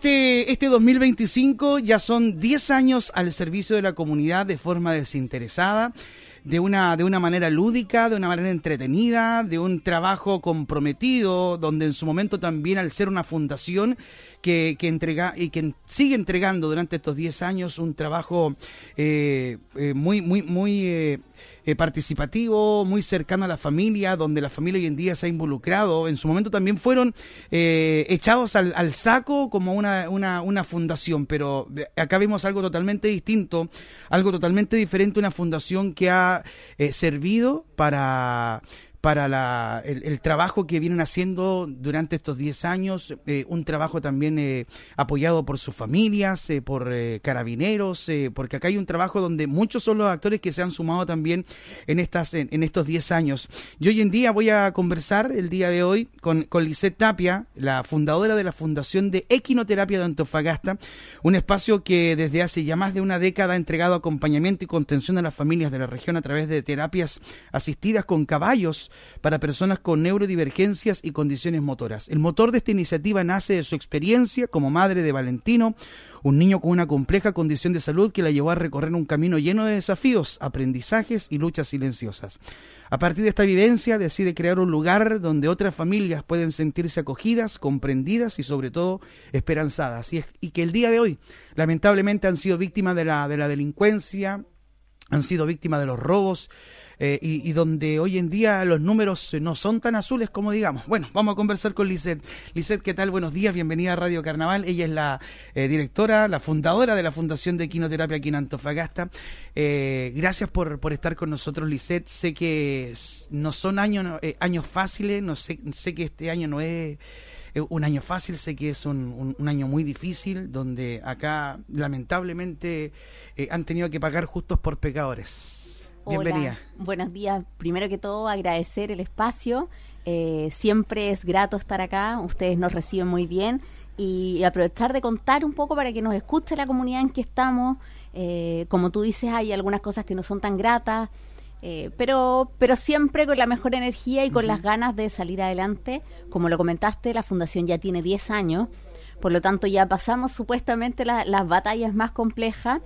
este, este 2025 ya son 10 años al servicio de la comunidad de forma desinteresada de una, de una manera lúdica, de una manera entretenida, de un trabajo comprometido, donde en su momento también al ser una fundación que, que entrega y que sigue entregando durante estos 10 años un trabajo eh, eh, muy, muy, muy eh, participativo, muy cercano a la familia, donde la familia hoy en día se ha involucrado. En su momento también fueron echados al, saco como una, una, una fundación, pero acá vemos algo totalmente distinto, algo totalmente diferente, una fundación que ha servido para para la, el, trabajo que vienen haciendo durante estos 10 años, eh, un trabajo también eh, apoyado por sus familias, eh, por carabineros, porque acá hay un trabajo donde muchos son los actores que se han sumado también en, estas, en, estos 10 años. Yo hoy en día voy a conversar el día de hoy con, con Lisette Tapia, la fundadora de la Fundación de Equinoterapia de Antofagasta, un espacio que desde hace ya más de una década ha entregado acompañamiento y contención a las familias de la región a través de terapias asistidas con caballos, para personas con neurodivergencias y condiciones motoras. El motor de esta iniciativa nace de su experiencia como madre de Valentino, un niño con una compleja condición de salud que la llevó a recorrer un camino lleno de desafíos, aprendizajes y luchas silenciosas. A partir de esta vivencia decide crear un lugar donde otras familias pueden sentirse acogidas, comprendidas y sobre todo esperanzadas. Y, y que el día de hoy lamentablemente han sido víctimas de la, de la delincuencia, han sido víctimas de los robos, eh, y, donde hoy en día los números no son tan azules como digamos. Bueno, vamos a conversar con Lisette. Lisette, ¿qué tal? Buenos días, bienvenida a Radio Carnaval. Ella es la eh, directora, la fundadora de la Fundación de Quinoterapia aquí en Antofagasta. Eh, gracias por, por estar con nosotros, Lisette. Sé que no son años, años fáciles, no sé, sé que este año no es un año fácil, sé que es un, un, año muy difícil, donde acá lamentablemente han tenido que pagar justos por pecadores. Bienvenida. buenos días. Primero que todo, agradecer el espacio. Eh, siempre es grato estar acá. Ustedes nos reciben muy bien. Y aprovechar de contar un poco para que nos escuche la comunidad en que estamos. Eh, como tú dices, hay algunas cosas que no son tan gratas. Eh, pero, pero siempre con la mejor energía y con las ganas de salir adelante. Como lo comentaste, la fundación ya tiene 10 años, por lo tanto ya pasamos supuestamente las batallas más complejas,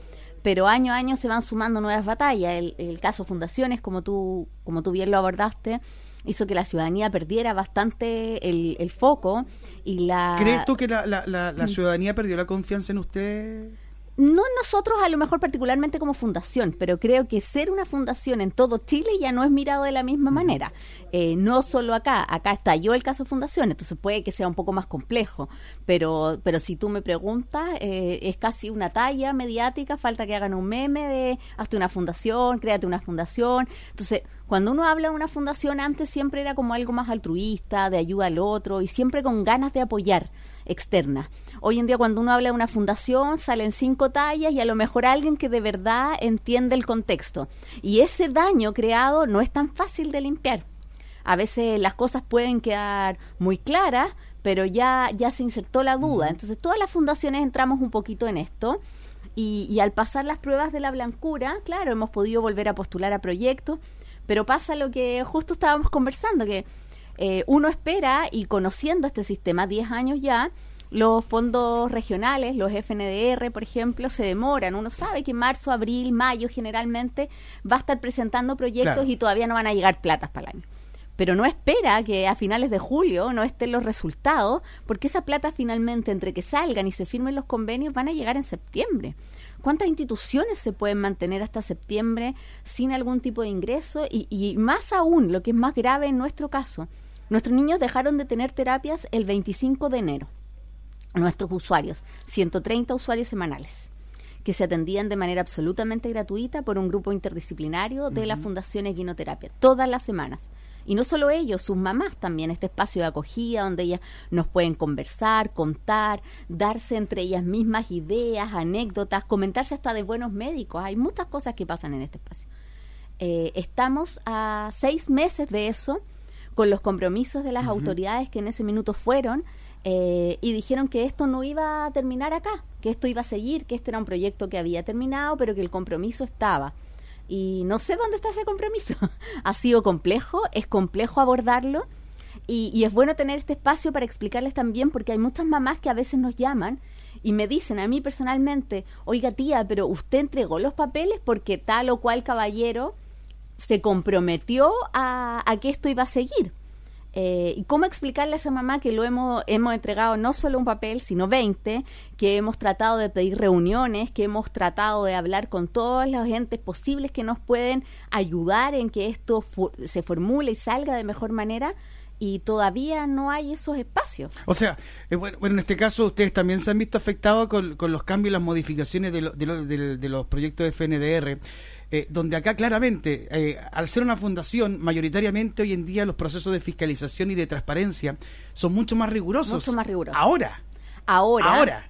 pero año a año se van sumando nuevas batallas. El, caso Fundaciones, como tú, como tú bien lo abordaste, hizo que la ciudadanía perdiera bastante el, foco y la... ¿Crees tú que la, la, la, ciudadanía perdió la confianza en usted? No nosotros a lo mejor particularmente como fundación, pero creo que ser una fundación en todo Chile ya no es mirado de la misma manera. Eh, no solo acá, acá estalló el caso fundación, entonces puede que sea un poco más complejo, pero, pero si tú me preguntas, eh, es casi una talla mediática, falta que hagan un meme de hazte una fundación, créate una fundación. Entonces, cuando uno habla de una fundación, antes siempre era como algo más altruista, de ayuda al otro y siempre con ganas de apoyar externa. Hoy en día cuando uno habla de una fundación salen cinco tallas y a lo mejor alguien que de verdad entiende el contexto. Y ese daño creado no es tan fácil de limpiar. A veces las cosas pueden quedar muy claras, pero ya, ya se insertó la duda. Entonces todas las fundaciones entramos un poquito en esto. Y, y al pasar las pruebas de la blancura, claro, hemos podido volver a postular a proyectos, pero pasa lo que justo estábamos conversando, que eh, uno espera, y conociendo este sistema 10 años ya, los fondos regionales, los FNDR, por ejemplo, se demoran. Uno sabe que en marzo, abril, mayo generalmente va a estar presentando proyectos y todavía no van a llegar platas para el año. Pero no espera que a finales de julio no estén los resultados, porque esa plata finalmente, entre que salgan y se firmen los convenios, van a llegar en septiembre. ¿Cuántas instituciones se pueden mantener hasta septiembre sin algún tipo de ingreso? Y, y más aún, lo que es más grave en nuestro caso, nuestros niños dejaron de tener terapias el 25 de enero. Nuestros usuarios, 130 usuarios semanales que se atendían de manera absolutamente gratuita por un grupo interdisciplinario de la Fundación Equinoterapia, todas las semanas. Y no solo ellos, sus mamás también, este espacio de acogida donde ellas nos pueden conversar, contar, darse entre ellas mismas ideas, anécdotas, comentarse hasta de buenos médicos. Hay muchas cosas que pasan en este espacio. Eh, estamos a seis meses de eso, con los compromisos de las autoridades que en ese minuto fueron eh, y dijeron que esto no iba a terminar acá, que esto iba a seguir, que este era un proyecto que había terminado, pero que el compromiso estaba y no sé dónde está ese compromiso. ha sido complejo, es complejo abordarlo Y, y es bueno tener este espacio para explicarles también, porque hay muchas mamás que a veces nos llaman y me dicen a mí personalmente, oiga tía, pero usted entregó los papeles porque tal o cual caballero se comprometió a, a que esto iba a seguir. Eh, ¿Y cómo explicarle a esa mamá que lo hemos, hemos entregado no solo un papel, sino 20, que hemos tratado de pedir reuniones, que hemos tratado de hablar con todos los entes posibles que nos pueden ayudar en que esto se formule y salga de mejor manera? y todavía no hay esos espacios. O sea, eh, bueno, en este caso ustedes también se han visto afectados con, con los cambios y las modificaciones de, de, de los proyectos de FNDR. Eh, donde acá claramente, eh, al ser una fundación, mayoritariamente hoy en día los procesos de fiscalización y de transparencia son mucho más rigurosos. Mucho más rigurosos. Ahora. Ahora. Ahora.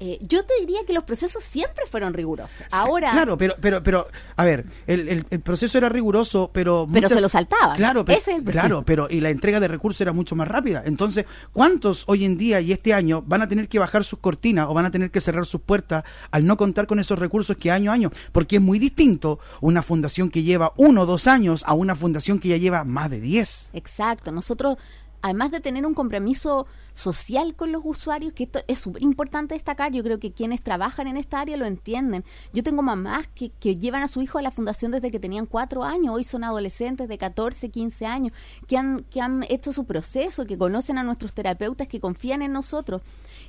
Eh, yo te diría que los procesos siempre fueron rigurosos. Ahora. Claro, pero, pero, pero, a ver, el, el, proceso era riguroso, pero. Pero se lo saltaba. Claro, pero, claro, pero y la entrega de recursos era mucho más rápida. Entonces, ¿cuántos hoy en día y este año van a tener que bajar sus cortinas o van a tener que cerrar sus puertas al no contar con esos recursos que año a año? Porque es muy distinto una fundación que lleva uno o dos años a una fundación que ya lleva más de diez. Exacto. Nosotros además de tener un compromiso social con los usuarios, que esto es súper importante destacar, yo creo que quienes trabajan en esta área lo entienden. Yo tengo mamás que, que llevan a su hijo a la fundación desde que tenían cuatro años, hoy son adolescentes de 14, 15 años, que han, que han hecho su proceso, que conocen a nuestros terapeutas, que confían en nosotros,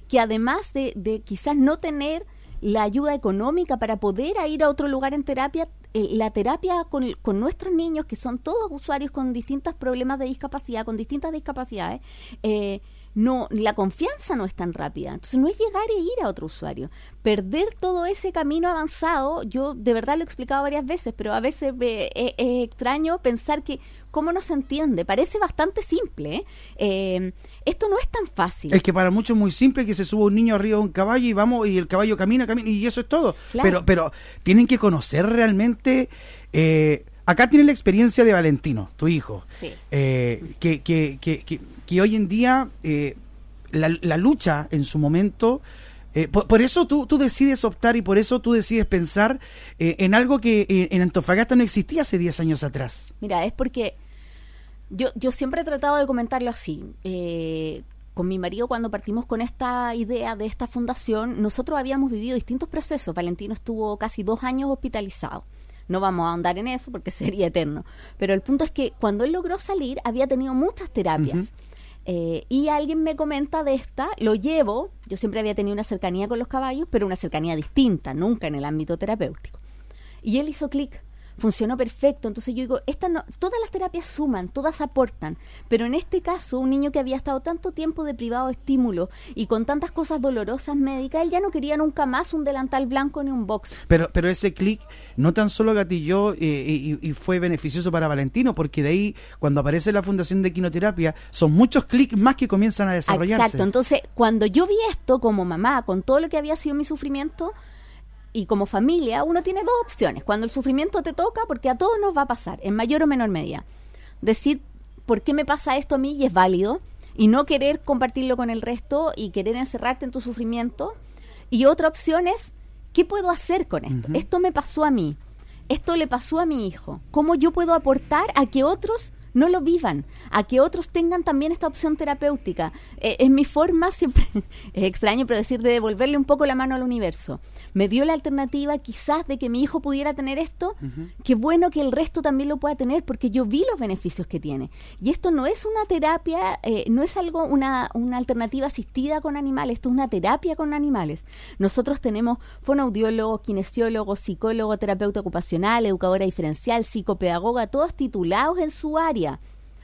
que además de, de quizás no tener la ayuda económica para poder ir a otro lugar en terapia, eh, la terapia con, con, nuestros niños, que son todos usuarios con distintos problemas de discapacidad, con distintas discapacidades, eh, no, la confianza no es tan rápida. Entonces no es llegar e ir a otro usuario. Perder todo ese camino avanzado, yo de verdad lo he explicado varias veces, pero a veces es, extraño pensar que cómo no se entiende. Parece bastante simple. ¿eh? Eh, esto no es tan fácil. Es que para muchos es muy simple que se suba un niño arriba de un caballo y vamos y el caballo camina, camina y eso es todo. Pero, pero tienen que conocer realmente... Eh, acá tiene la experiencia de Valentino, tu hijo, sí. que, que, que, que hoy en día eh, la, lucha en su momento... Eh, por, eso tú, tú, decides optar y por eso tú decides pensar eh, en algo que en Antofagasta no existía hace 10 años atrás. Mira, es porque yo, yo siempre he tratado de comentarlo así. con mi marido, cuando partimos con esta idea de esta fundación, nosotros habíamos vivido distintos procesos. Valentino estuvo casi dos años hospitalizado. No vamos a ahondar en eso porque sería eterno. Pero el punto es que cuando él logró salir, había tenido muchas terapias. Eh, y alguien me comenta de esta, lo llevo, yo siempre había tenido una cercanía con los caballos, pero una cercanía distinta, nunca en el ámbito terapéutico. Y él hizo clic funcionó perfecto. Entonces yo digo, esta no, todas las terapias suman, todas aportan, pero en este caso, un niño que había estado tanto tiempo de privado estímulo y con tantas cosas dolorosas médicas, él ya no quería nunca más un delantal blanco ni un box. Pero, pero ese clic no tan solo gatilló eh, y, fue beneficioso para Valentino, porque de ahí, cuando aparece la Fundación de Quinoterapia, son muchos clics más que comienzan a desarrollarse. Exacto, entonces cuando yo vi esto como mamá, con todo lo que había sido mi sufrimiento, y como familia uno tiene dos opciones. Cuando el sufrimiento te toca, porque a todos nos va a pasar, en mayor o menor medida. Decir, ¿por qué me pasa esto a mí? Y es válido. Y no querer compartirlo con el resto y querer encerrarte en tu sufrimiento. Y otra opción es, ¿qué puedo hacer con esto? Esto me pasó a mí. Esto le pasó a mi hijo. ¿Cómo yo puedo aportar a que otros no lo vivan, a que otros tengan también esta opción terapéutica. Eh, es mi forma, siempre es extraño, pero decir de devolverle un poco la mano al universo. Me dio la alternativa quizás de que mi hijo pudiera tener esto, qué bueno que el resto también lo pueda tener, porque yo vi los beneficios que tiene. Y esto no es una terapia, eh, no es algo, una, una alternativa asistida con animales, esto es una terapia con animales. Nosotros tenemos fonoaudiólogos, kinesiólogos, psicólogo, terapeuta ocupacional, educadora diferencial, psicopedagoga, todos titulados en su área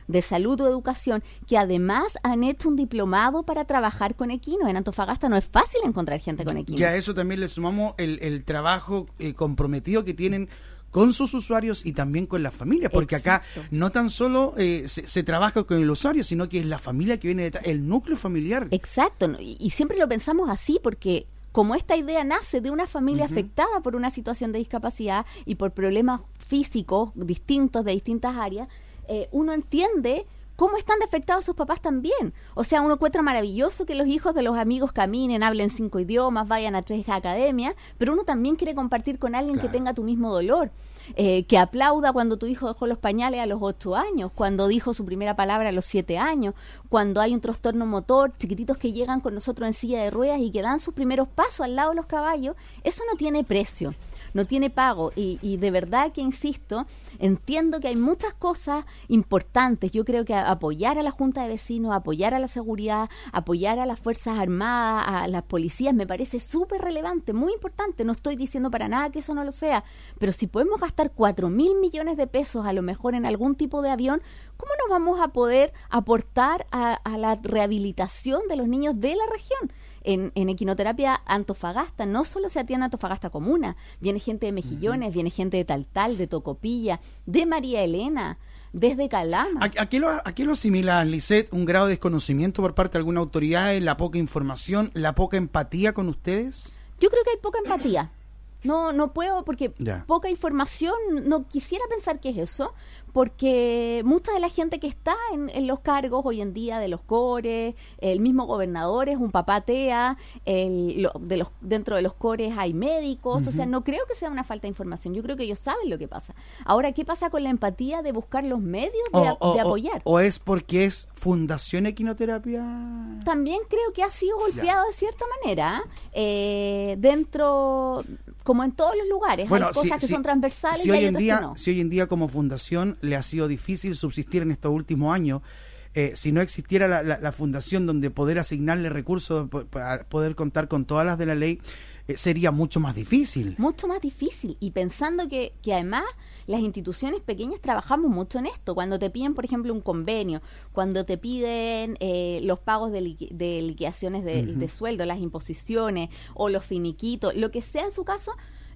de salud o educación que además han hecho un diplomado para trabajar con equinos. En Antofagasta no es fácil encontrar gente con equinos. Ya a eso también le sumamos el, trabajo eh, comprometido que tienen con sus usuarios y también con las familias, porque acá no tan solo eh, se, trabaja con el usuario, sino que es la familia que viene detrás, el núcleo familiar. Exacto, y, siempre lo pensamos así porque como esta idea nace de una familia afectada por una situación de discapacidad y por problemas físicos distintos de distintas áreas, eh, uno entiende cómo están defectados sus papás también. O sea, uno encuentra maravilloso que los hijos de los amigos caminen, hablen cinco idiomas, vayan a tres academias, pero uno también quiere compartir con alguien que tenga tu mismo dolor. eh, que aplauda cuando tu hijo dejó los pañales a los ocho años, cuando dijo su primera palabra a los siete años, cuando hay un trastorno motor, chiquititos que llegan con nosotros en silla de ruedas y que dan sus primeros pasos al lado de los caballos, eso no tiene precio no tiene pago. Y, y, de verdad que, insisto, entiendo que hay muchas cosas importantes. Yo creo que apoyar a la Junta de Vecinos, apoyar a la seguridad, apoyar a las Fuerzas Armadas, a las policías, me parece súper relevante, muy importante. No estoy diciendo para nada que eso no lo sea, pero si podemos gastar cuatro mil millones de pesos a lo mejor en algún tipo de avión, ¿cómo nos vamos a poder aportar a la rehabilitación de los niños de la región? En, equinoterapia Antofagasta no solo se atiende Antofagasta Comuna, viene gente de Mejillones, viene gente de Taltal, de Tocopilla, de María Elena, desde Calama. ¿A, qué, lo, ¿A qué lo asimila, Lisette, un grado de desconocimiento por parte de alguna autoridad, la poca información, la poca empatía con ustedes? Yo creo que hay poca empatía. No, no puedo porque poca información, no quisiera pensar que es eso, porque mucha de la gente que está en, los cargos hoy en día de los cores, el mismo gobernador es un papatea, el, de los, dentro de los cores hay médicos, o sea, no creo que sea una falta de información, yo creo que ellos saben lo que pasa. Ahora, ¿qué pasa con la empatía de buscar los medios de, apoyar? O, es porque es Fundación Equinoterapia? También creo que ha sido golpeado de cierta manera, eh, dentro, como en todos los lugares, hay cosas que son transversales y hoy en día, no. Si hoy en día como fundación le ha sido difícil subsistir en estos últimos años. Eh, si no existiera la, fundación donde poder asignarle recursos para poder contar con todas las de la ley, eh, sería mucho más difícil. Mucho más difícil. Y pensando que, que además las instituciones pequeñas trabajamos mucho en esto. Cuando te piden, por ejemplo, un convenio, cuando te piden eh, los pagos de, liquidaciones de, de sueldo, las imposiciones o los finiquitos, lo que sea en su caso,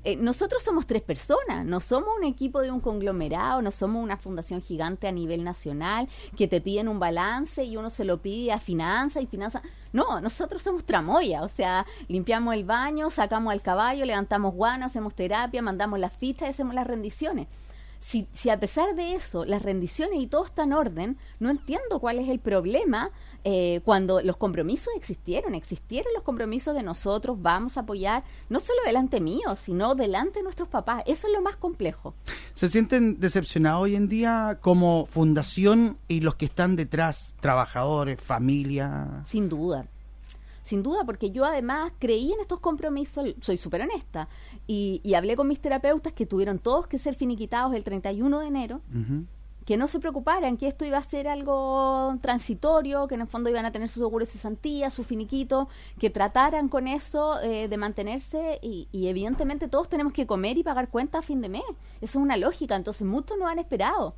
eh, nosotros somos tres personas, no somos un equipo de un conglomerado, no somos una fundación gigante a nivel nacional que te piden un balance y uno se lo pide a finanzas y finanzas. No, nosotros somos tramoya, o sea, limpiamos el baño, sacamos al caballo, levantamos guano, hacemos terapia, mandamos las fichas y hacemos las rendiciones si, si a pesar de eso las rendiciones y todo está en orden, no entiendo cuál es el problema eh, cuando los compromisos existieron, existieron los compromisos de nosotros, vamos a apoyar, no solo delante mío, sino delante de nuestros papás. Eso es lo más complejo. ¿Se sienten decepcionados hoy en día como fundación y los que están detrás, trabajadores, familia? Sin duda sin duda, porque yo además creí en estos compromisos, soy súper honesta, y, hablé con mis terapeutas que tuvieron todos que ser finiquitados el 31 de enero. que no se preocuparan, que esto iba a ser algo transitorio, que en el fondo iban a tener sus seguros de cesantía, su finiquito, que trataran con eso eh, de mantenerse y, evidentemente todos tenemos que comer y pagar cuentas a fin de mes. Eso es una lógica, entonces muchos no han esperado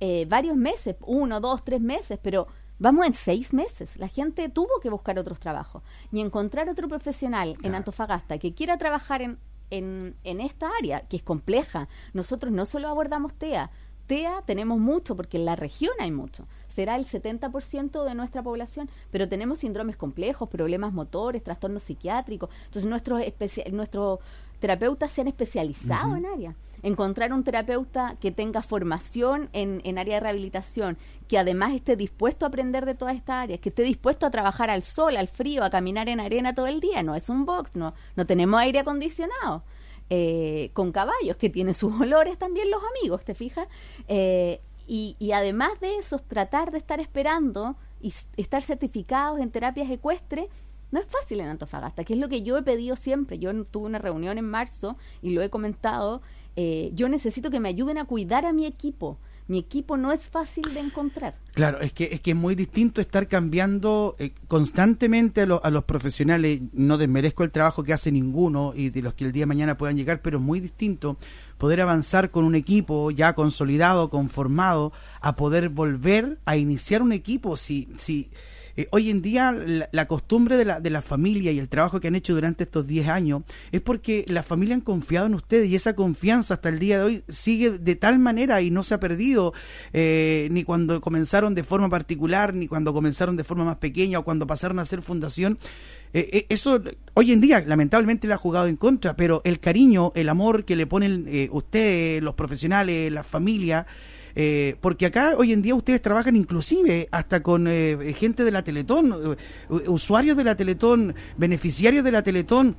eh, varios meses, uno, dos, tres meses, pero Vamos en seis meses. La gente tuvo que buscar otros trabajos y encontrar otro profesional en Antofagasta que quiera trabajar en, en, en, esta área, que es compleja. Nosotros no solo abordamos TEA, TEA tenemos mucho, porque en la región hay mucho. Será el 70% de nuestra población, pero tenemos síndromes complejos, problemas motores, trastornos psiquiátricos. Entonces, nuestros, nuestros terapeutas se han especializado en área encontrar un terapeuta que tenga formación en, en, área de rehabilitación, que además esté dispuesto a aprender de todas estas áreas, que esté dispuesto a trabajar al sol, al frío, a caminar en arena todo el día, no es un box, no, no tenemos aire acondicionado. Eh, con caballos, que tienen sus olores también los amigos, ¿te fijas? Eh, y, y además de eso, tratar de estar esperando y estar certificados en terapias ecuestres no es fácil en Antofagasta, que es lo que yo he pedido siempre. Yo tuve una reunión en marzo y lo he comentado eh, yo necesito que me ayuden a cuidar a mi equipo. Mi equipo no es fácil de encontrar. Claro, es que es que es muy distinto estar cambiando eh, constantemente a, a, los profesionales. No desmerezco el trabajo que hace ninguno y de los que el día de mañana puedan llegar, pero es muy distinto poder avanzar con un equipo ya consolidado, conformado, a poder volver a iniciar un equipo. Si, si eh, hoy en día la, costumbre de la, de la familia y el trabajo que han hecho durante estos 10 años es porque la familia han confiado en ustedes y esa confianza hasta el día de hoy sigue de tal manera y no se ha perdido eh, ni cuando comenzaron de forma particular, ni cuando comenzaron de forma más pequeña o cuando pasaron a ser fundación. Eh, eso hoy en día lamentablemente le ha jugado en contra, pero el cariño, el amor que le ponen ustedes, los profesionales, la familia, eh, porque acá hoy en día ustedes trabajan inclusive hasta con eh, gente de la Teletón, usuarios de la Teletón, beneficiarios de la Teletón.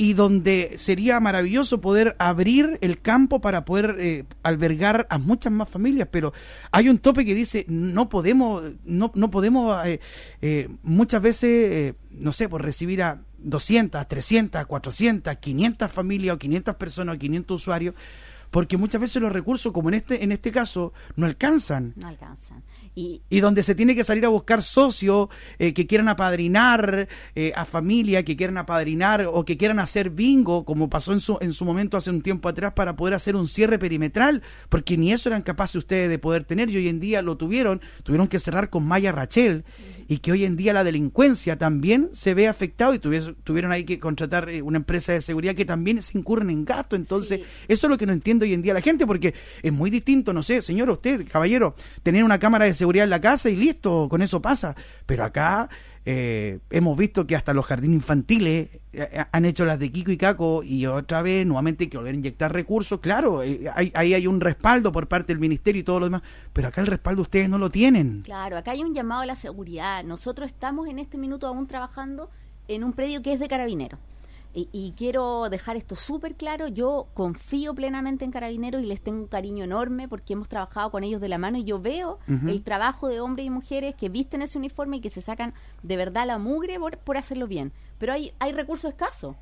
y donde sería maravilloso poder abrir el campo para poder eh, albergar a muchas más familias, pero hay un tope que dice no podemos, no, no podemos eh, eh, muchas veces, no sé, por recibir a 200, 300, 400, 500 familias o 500 personas o 500 usuarios, porque muchas veces los recursos, como en este, en este caso, no alcanzan. No alcanzan. Y, donde se tiene que salir a buscar socios eh, que quieran apadrinar eh, a familia, que quieran apadrinar o que quieran hacer bingo, como pasó en su, en su momento hace un tiempo atrás, para poder hacer un cierre perimetral, porque ni eso eran capaces ustedes de poder tener y hoy en día lo tuvieron, tuvieron que cerrar con Maya Rachel y que hoy en día la delincuencia también se ve afectado y tuvieron ahí que contratar eh, una empresa de seguridad que también se incurren en gasto. Entonces, eso es lo que no entiende hoy en día la gente, porque es muy distinto, no sé, señor, usted, caballero, tener una cámara de seguridad en la casa y listo, con eso pasa. Pero acá eh, hemos visto que hasta los jardines infantiles eh, eh, han hecho las de Kiko y Caco y otra vez nuevamente que volver a inyectar recursos. Claro, ahí hay, un respaldo por parte del ministerio y todo lo demás, pero acá el respaldo ustedes no lo tienen. Claro, acá hay un llamado a la seguridad. Nosotros estamos en este minuto aún trabajando en un predio que es de carabineros. Y, quiero dejar esto súper claro, yo confío plenamente en Carabineros y les tengo un cariño enorme porque hemos trabajado con ellos de la mano y yo veo el trabajo de hombres y mujeres que visten ese uniforme y que se sacan de verdad la mugre por, hacerlo bien. Pero hay, hay recursos escasos.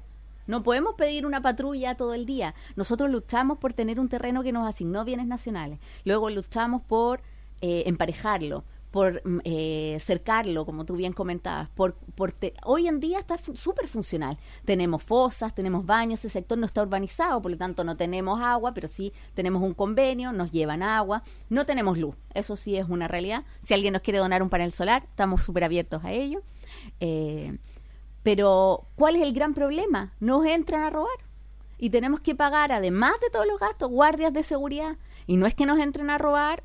No podemos pedir una patrulla todo el día. Nosotros luchamos por tener un terreno que nos asignó bienes nacionales. Luego luchamos por eh, emparejarlo por mm, eh, cercarlo, como tú bien comentabas. Por, por hoy en día está súper funcional. Tenemos fosas, tenemos baños, el sector no está urbanizado, por lo tanto no tenemos agua, pero sí tenemos un convenio, nos llevan agua. No tenemos luz, eso sí es una realidad. Si alguien nos quiere donar un panel solar, estamos súper abiertos a ello. Eh, pero, ¿cuál es el gran problema? Nos entran a robar y tenemos que pagar, además de todos los gastos, guardias de seguridad. Y no es que nos entren a robar,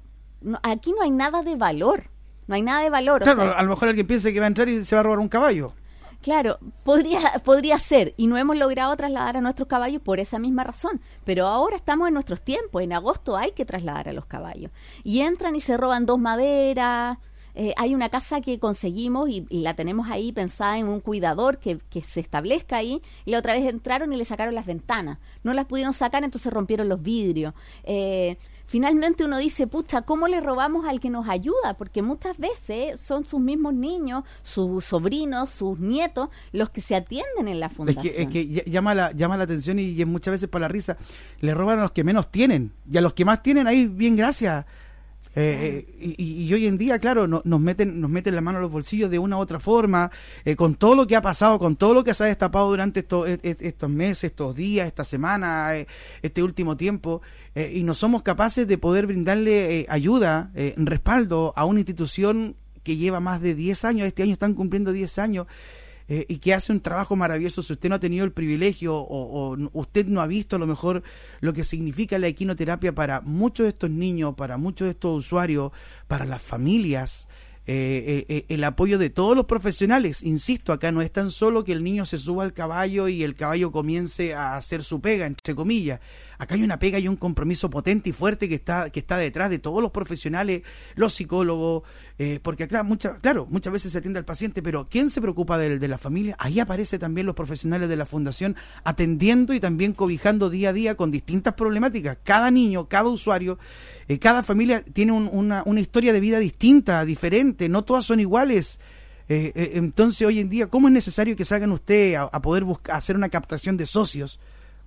aquí no hay nada de valor. No hay nada de valor. Claro, a lo mejor alguien piensa que va a entrar y se va a robar un caballo. Claro, podría, podría ser, y no hemos logrado trasladar a nuestros caballos por esa misma razón, pero ahora estamos en nuestros tiempos, en agosto hay que trasladar a los caballos. Y entran y se roban dos maderas, eh, hay una casa que conseguimos y, la tenemos ahí pensada en un cuidador que, que, se establezca ahí, y la otra vez entraron y le sacaron las ventanas, no las pudieron sacar, entonces rompieron los vidrios. Eh, finalmente uno dice, pucha, ¿cómo le robamos al que nos ayuda? Porque muchas veces son sus mismos niños, sus sobrinos, sus nietos, los que se atienden en la fundación. Es que, es que llama, la, llama la atención y, muchas veces para la risa, le roban a los que menos tienen, y a los que más tienen ahí, bien gracias. Eh, eh, y, hoy en día, claro, nos meten nos meten la mano a los bolsillos de una u otra forma, eh, con todo lo que ha pasado, con todo lo que se ha destapado durante estos, estos meses, estos días, esta semana, este último tiempo. Eh, y no somos capaces de poder brindarle eh, ayuda, eh, respaldo a una institución que lleva más de 10 años, este año están cumpliendo 10 años, y que hace un trabajo maravilloso. Si usted no ha tenido el privilegio o, usted no ha visto a lo mejor lo que significa la equinoterapia para muchos de estos niños, para muchos de estos usuarios, para las familias, eh, eh, el apoyo de todos los profesionales. Insisto, acá no es tan solo que el niño se suba al caballo y el caballo comience a hacer su pega, entre comillas. Acá hay una pega y un compromiso potente y fuerte que está, que está detrás de todos los profesionales, los psicólogos, eh, porque acá, mucha, claro, muchas veces se atiende al paciente, pero ¿quién se preocupa de, de la familia? Ahí aparecen también los profesionales de la fundación atendiendo y también cobijando día a día con distintas problemáticas. Cada niño, cada usuario, eh, cada familia tiene una, una historia de vida distinta, diferente, no todas son iguales. Eh, entonces, hoy en día, ¿cómo es necesario que salgan ustedes a, a poder buscar, hacer una captación de socios?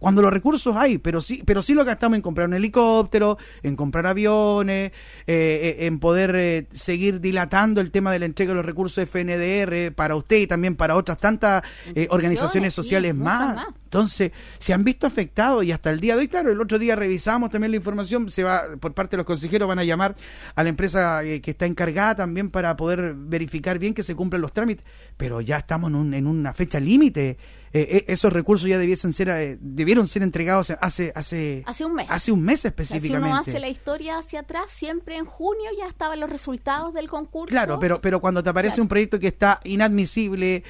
Cuando los recursos hay, pero sí, pero sí lo gastamos en comprar un helicóptero, en comprar aviones, eh, eh, en poder eh, seguir dilatando el tema de la entrega de los recursos FNDR para usted y también para otras tantas organizaciones sociales más. Entonces, se han visto afectados y hasta el día de hoy, claro, el otro día revisamos también la información, se va, por parte de los consejeros van a llamar a la empresa que está encargada también para poder verificar bien que se cumplen los trámites, pero ya estamos en, en una fecha límite. Eh, eh, esos recursos ya debiesen ser, eh, debieron ser entregados hace, hace, hace un mes. Hace un mes específicamente. si uno hace la historia hacia atrás, siempre en junio ya estaban los resultados del concurso. Claro, pero, pero cuando te aparece un proyecto que está inadmisible,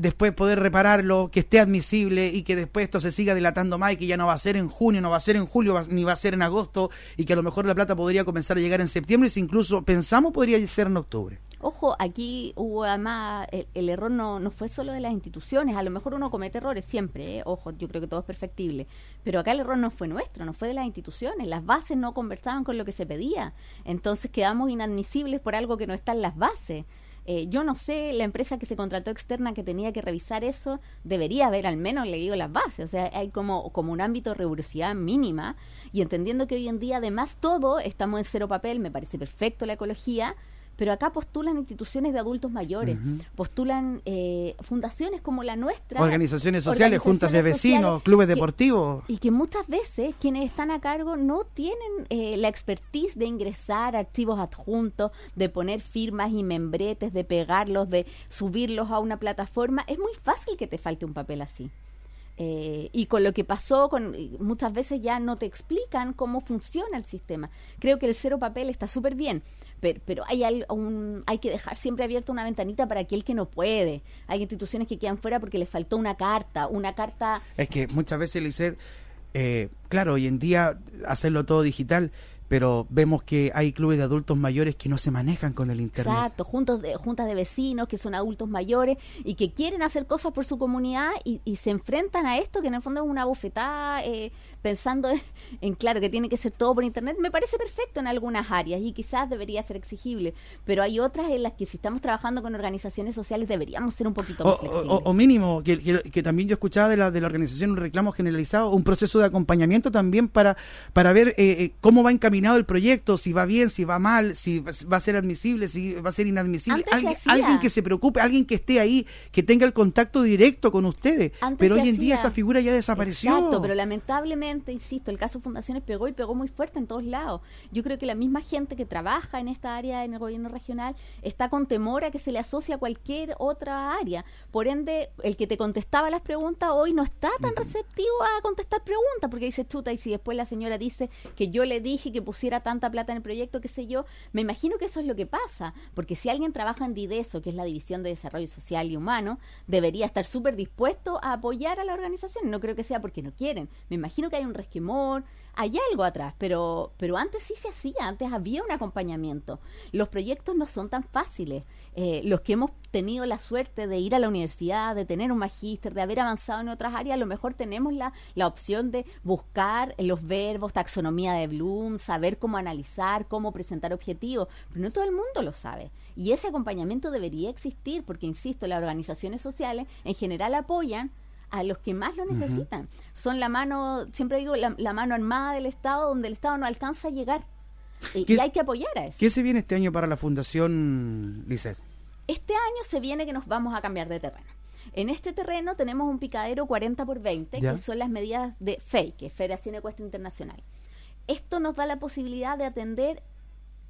después poder repararlo, que esté admisible y que después esto se siga dilatando más y que ya no va a ser en junio, no va a ser en julio, ni va a ser en agosto y que a lo mejor la plata podría comenzar a llegar en septiembre, si incluso pensamos podría ser en octubre. Ojo, aquí hubo además, el, error no, no fue solo de las instituciones, a lo mejor uno comete errores siempre, ¿eh? ojo, yo creo que todo es perfectible, pero acá el error no fue nuestro, no fue de las instituciones, las bases no conversaban con lo que se pedía, entonces quedamos inadmisibles por algo que no está en las bases. Eh, yo no sé, la empresa que se contrató externa que tenía que revisar eso debería haber al menos leído las bases. O sea, hay como, como un ámbito de rigurosidad mínima y entendiendo que hoy en día además todo estamos en cero papel, me parece perfecto la ecología, pero acá postulan instituciones de adultos mayores, postulan eh, fundaciones como la nuestra. Organizaciones sociales, juntas de vecinos, clubes deportivos. Y que muchas veces quienes están a cargo no tienen eh, la expertise de ingresar archivos adjuntos, de poner firmas y membretes, de pegarlos, de subirlos a una plataforma. Es muy fácil que te falte un papel así. Eh, y con lo que pasó, con, muchas veces ya no te explican cómo funciona el sistema. Creo que el cero papel está súper bien, pero, pero hay, hay que dejar siempre abierta una ventanita para aquel que no puede. Hay instituciones que quedan fuera porque les faltó una carta, una carta... Es que muchas veces, Lisset, eh, claro, hoy en día hacerlo todo digital, pero vemos que hay clubes de adultos mayores que no se manejan con el Internet. Exacto, juntos de, juntas de vecinos que son adultos mayores y que quieren hacer cosas por su comunidad y, se enfrentan a esto, que en el fondo es una bufetada, eh, pensando en, claro, que tiene que ser todo por Internet. Me parece perfecto en algunas áreas y quizás debería ser exigible, pero hay otras en las que si estamos trabajando con organizaciones sociales deberíamos ser un poquito más flexibles. O, mínimo, que, que, también yo escuchaba de la, de la organización un reclamo generalizado, un proceso de acompañamiento también para, para ver eh, eh, cómo va encaminando el proyecto, si va bien, si va mal, si va a ser admisible, si va a ser inadmisible. Alguien, que se preocupe, alguien que esté ahí, que tenga el contacto directo con ustedes. pero hoy en día esa figura ya desapareció. Exacto, pero lamentablemente, insisto, el caso Fundaciones pegó y pegó muy fuerte en todos lados. Yo creo que la misma gente que trabaja en esta área en el gobierno regional está con temor a que se le asocie a cualquier otra área. Por ende, el que te contestaba las preguntas hoy no está tan receptivo a contestar preguntas, porque dice chuta, y si después la señora dice que yo le dije que pusiera tanta plata en el proyecto, qué sé yo, me imagino que eso es lo que pasa, porque si alguien trabaja en DIDESO, que es la División de Desarrollo Social y Humano, debería estar súper dispuesto a apoyar a la organización, no creo que sea porque no quieren, me imagino que hay un resquemor, hay algo atrás, pero, pero antes sí se hacía, antes había un acompañamiento. Los proyectos no son tan fáciles. Eh, los que hemos tenido la suerte de ir a la universidad, de tener un magíster, de haber avanzado en otras áreas, a lo mejor tenemos la, la opción de buscar los verbos, taxonomía de Bloom, saber cómo analizar, cómo presentar objetivos, pero no todo el mundo lo sabe. Y ese acompañamiento debería existir, porque, insisto, las organizaciones sociales en general apoyan a los que más lo necesitan. Son la mano, siempre digo, la, mano armada del Estado, donde el Estado no alcanza a llegar. Y, hay que apoyar a eso. ¿Qué se viene este año para la Fundación Lisset? Este año se viene que nos vamos a cambiar de terreno. En este terreno tenemos un picadero 40 por 20, que son las medidas de FEI, que es Federación Ecuestre Internacional. Esto nos da la posibilidad de atender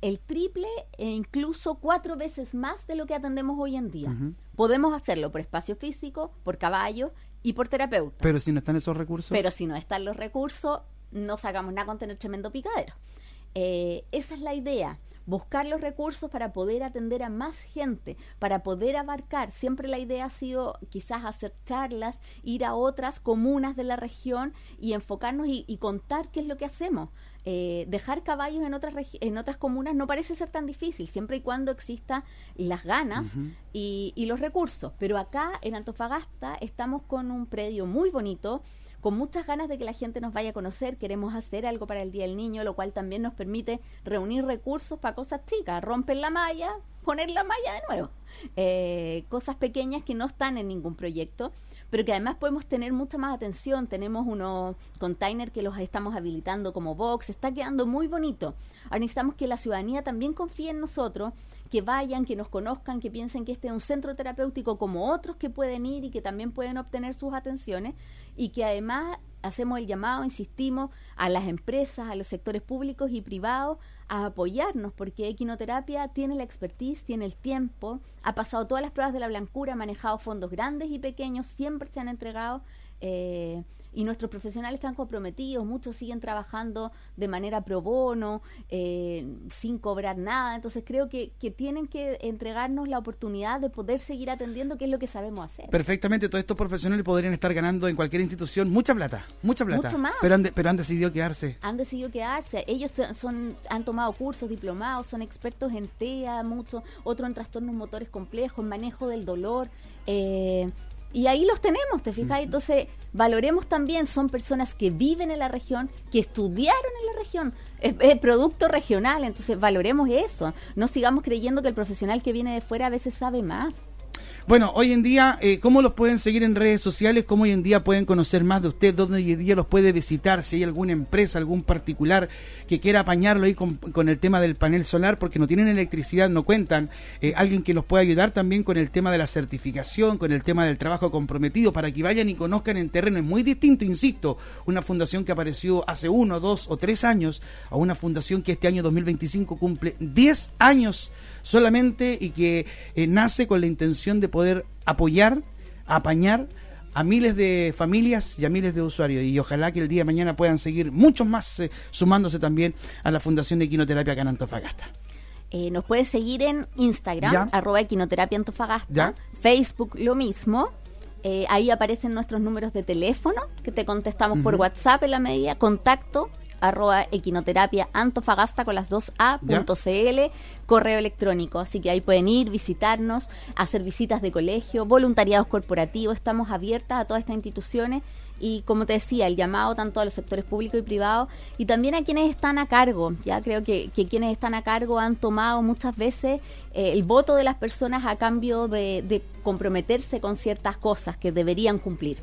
el triple e incluso cuatro veces más de lo que atendemos hoy en día. Podemos hacerlo por espacio físico, por caballo y por terapeuta. Pero si no están esos recursos. Pero si no están los recursos, no sacamos nada con tener tremendo picadero. Eh, esa es la idea, buscar los recursos para poder atender a más gente, para poder abarcar. Siempre la idea ha sido quizás hacer charlas, ir a otras comunas de la región y enfocarnos y contar qué es lo que hacemos. Eh, dejar caballos en otras en otras comunas no parece ser tan difícil siempre y cuando existan las ganas y, y, los recursos pero acá en Antofagasta estamos con un predio muy bonito con muchas ganas de que la gente nos vaya a conocer queremos hacer algo para el día del niño lo cual también nos permite reunir recursos para cosas chicas romper la malla poner la malla de nuevo eh, cosas pequeñas que no están en ningún proyecto pero que además podemos tener mucha más atención. Tenemos unos containers que los estamos habilitando como box, está quedando muy bonito. Ahora necesitamos que la ciudadanía también confíe en nosotros, que vayan, que nos conozcan, que piensen que este es un centro terapéutico como otros que pueden ir y que también pueden obtener sus atenciones y que además hacemos el llamado, insistimos, a las empresas, a los sectores públicos y privados a apoyarnos, porque Equinoterapia tiene la expertise, tiene el tiempo, ha pasado todas las pruebas de la blancura, ha manejado fondos grandes y pequeños, siempre se han entregado Eh, y nuestros profesionales están comprometidos, muchos siguen trabajando de manera pro bono, eh, sin cobrar nada, entonces creo que, que tienen que entregarnos la oportunidad de poder seguir atendiendo, que es lo que sabemos hacer. Perfectamente, todos estos profesionales podrían estar ganando en cualquier institución mucha plata, mucha plata. Mucho más. Pero han, pero han decidido quedarse. Han decidido quedarse. Ellos son, han tomado cursos diplomados, son expertos en TEA, mucho, otro en trastornos motores complejos, manejo del dolor. Eh, y ahí los tenemos, ¿te fijas? Entonces, valoremos también, son personas que viven en la región, que estudiaron en la región, es, producto regional, entonces valoremos eso. No sigamos creyendo que el profesional que viene de fuera a veces sabe más. Bueno, hoy en día, eh, ¿cómo los pueden seguir en redes sociales? ¿Cómo hoy en día pueden conocer más de usted? ¿Dónde hoy en día los puede visitar? Si hay alguna empresa, algún particular que quiera apañarlo ahí con, el tema del panel solar, porque no tienen electricidad, no cuentan. Eh, alguien que los pueda ayudar también con el tema de la certificación, con el tema del trabajo comprometido, para que vayan y conozcan en terreno. Es muy distinto, insisto, una fundación que apareció hace uno, dos o tres años a una fundación que este año 2025 cumple 10 años solamente y que eh, nace con la intención de poder apoyar, apañar a miles de familias y a miles de usuarios y ojalá que el día de mañana puedan seguir muchos más eh, sumándose también a la Fundación de Equinoterapia acá en Antofagasta. Eh, nos puedes seguir en Instagram, arroba Equinoterapia Antofagasta, Facebook lo mismo. ahí aparecen nuestros números de teléfono que te contestamos por WhatsApp en la medida, contacto arroba equinoterapia antofagasta con las dos a.cl, correo electrónico. Así que ahí pueden ir, visitarnos, hacer visitas de colegio, voluntariados corporativos. Estamos abiertas a todas estas instituciones y como te decía, el llamado tanto a los sectores públicos y privados y también a quienes están a cargo. Ya creo que, quienes están a cargo han tomado muchas veces eh, el voto de las personas a cambio de comprometerse con ciertas cosas que deberían cumplir.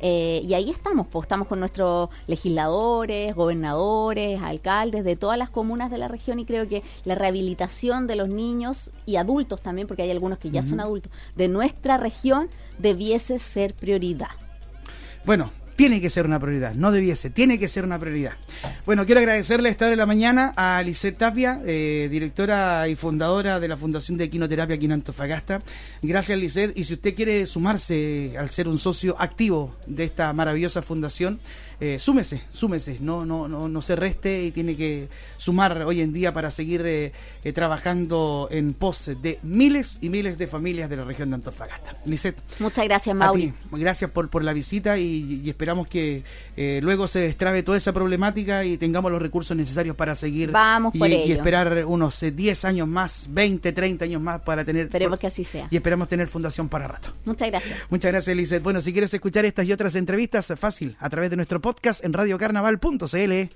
Eh, y ahí estamos, pues estamos con nuestros legisladores, gobernadores, alcaldes de todas las comunas de la región y creo que la rehabilitación de los niños y adultos también, porque hay algunos que ya son adultos, de nuestra región debiese ser prioridad. Bueno, tiene que ser una prioridad, no debiese, tiene que ser una prioridad. Bueno, quiero agradecerle esta hora de la mañana a Lisette Tapia, eh, directora y fundadora de la Fundación de Equinoterapia aquí en Antofagasta. Gracias, Lisette. Y si usted quiere sumarse al ser un socio activo de esta maravillosa fundación, eh, súmese, súmese, no, no, no, no se reste y tiene que sumar hoy en día para seguir eh, eh, trabajando en pos de miles y miles de familias de la región de Antofagasta. Lisette. Muchas gracias, Mauri. Gracias por, por la visita y, esperamos que luego se destrabe toda esa problemática y tengamos los recursos necesarios para seguir Vamos y, y esperar unos 10 años más, 20, 30 años más para tener... Esperemos que así sea. Y esperamos tener fundación para rato. Muchas gracias. Muchas gracias, Lisette. Bueno, si quieres escuchar estas y otras entrevistas, fácil, a través de nuestro podcast en radiocarnaval.cl.